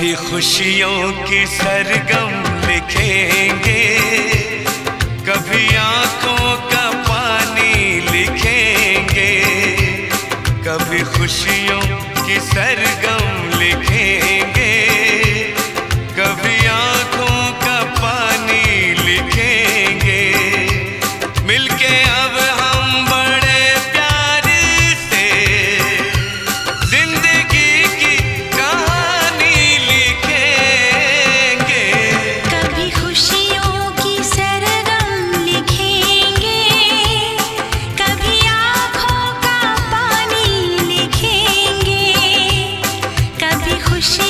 कभी खुशियों की सरगम लिखेंगे। कभी आँखों का पानी लिखेंगे। कभी खुशियों की सरगम খুশি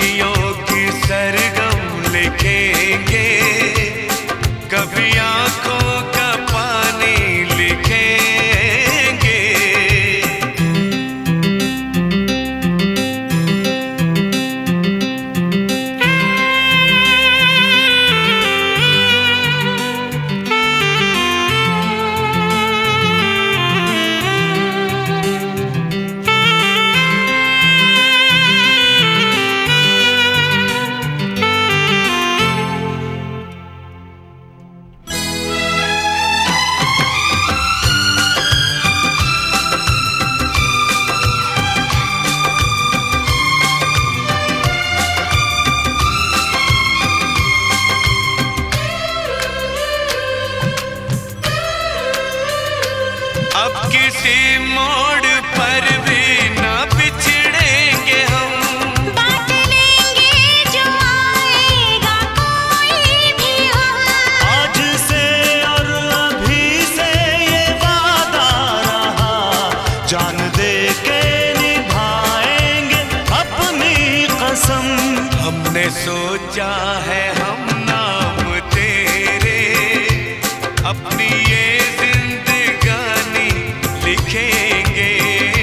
खुशियों की सरगम लिखेंगे। कभी आँखों सोचा है हम नाम तेरे। अपनी ये जिंदगानी लिखेंगे।